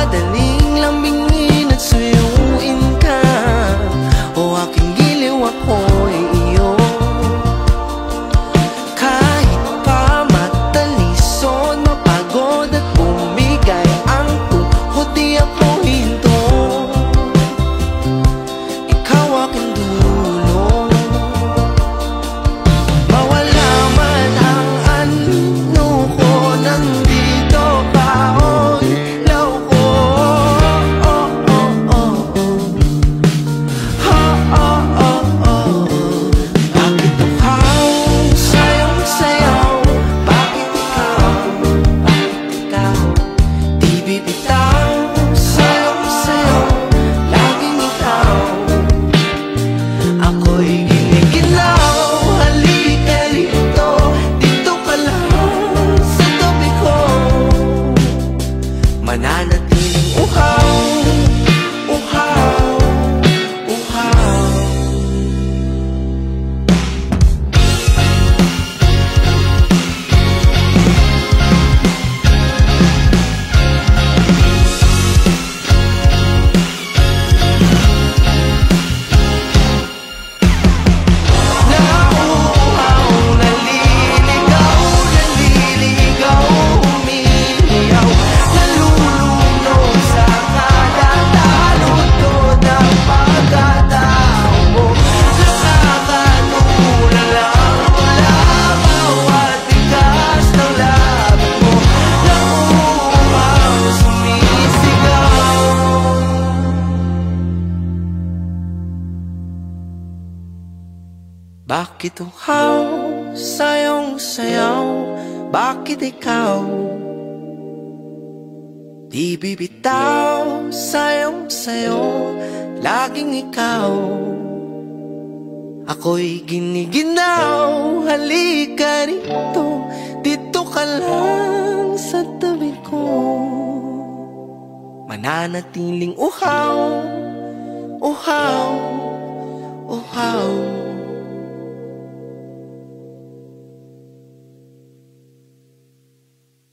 Madaling lambingin at suyuin ka. O aking giliw ako. manana Bakit uhaw sa iyong sayaw? Bakit ikaw? Di bibitaw sa iyong sayo, laging ikaw Ako'y giniginaw, halika rito Dito ka lang sa tabi ko Mananatiling uhaw, uhaw